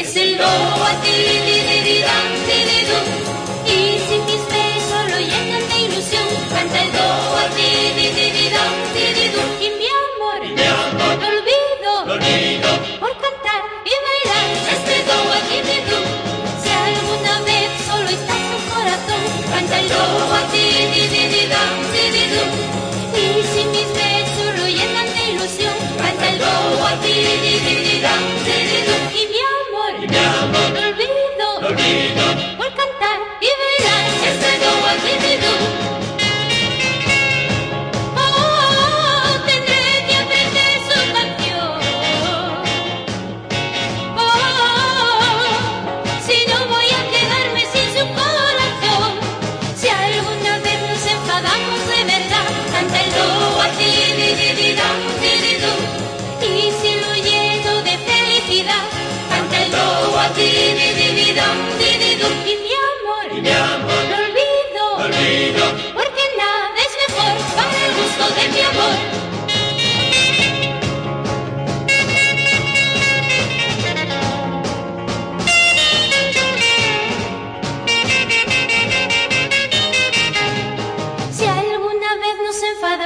Es el lobo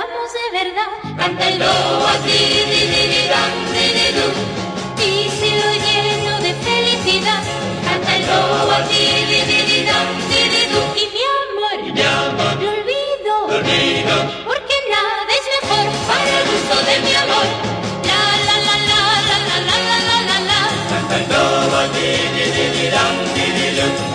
amamos de verdad. Cántalo así, di, di, di, di, di. Y si lo lleno de felicidad. Cántalo di, di, di, di, di. Y mi amor, y mi amor, lo olvido, lo olvido. Porque nada es mejor para el gusto de mi amor. La, la, la, la, la, la, la, la, la, la. Cántalo así, di, di, di, dan, di, di, du.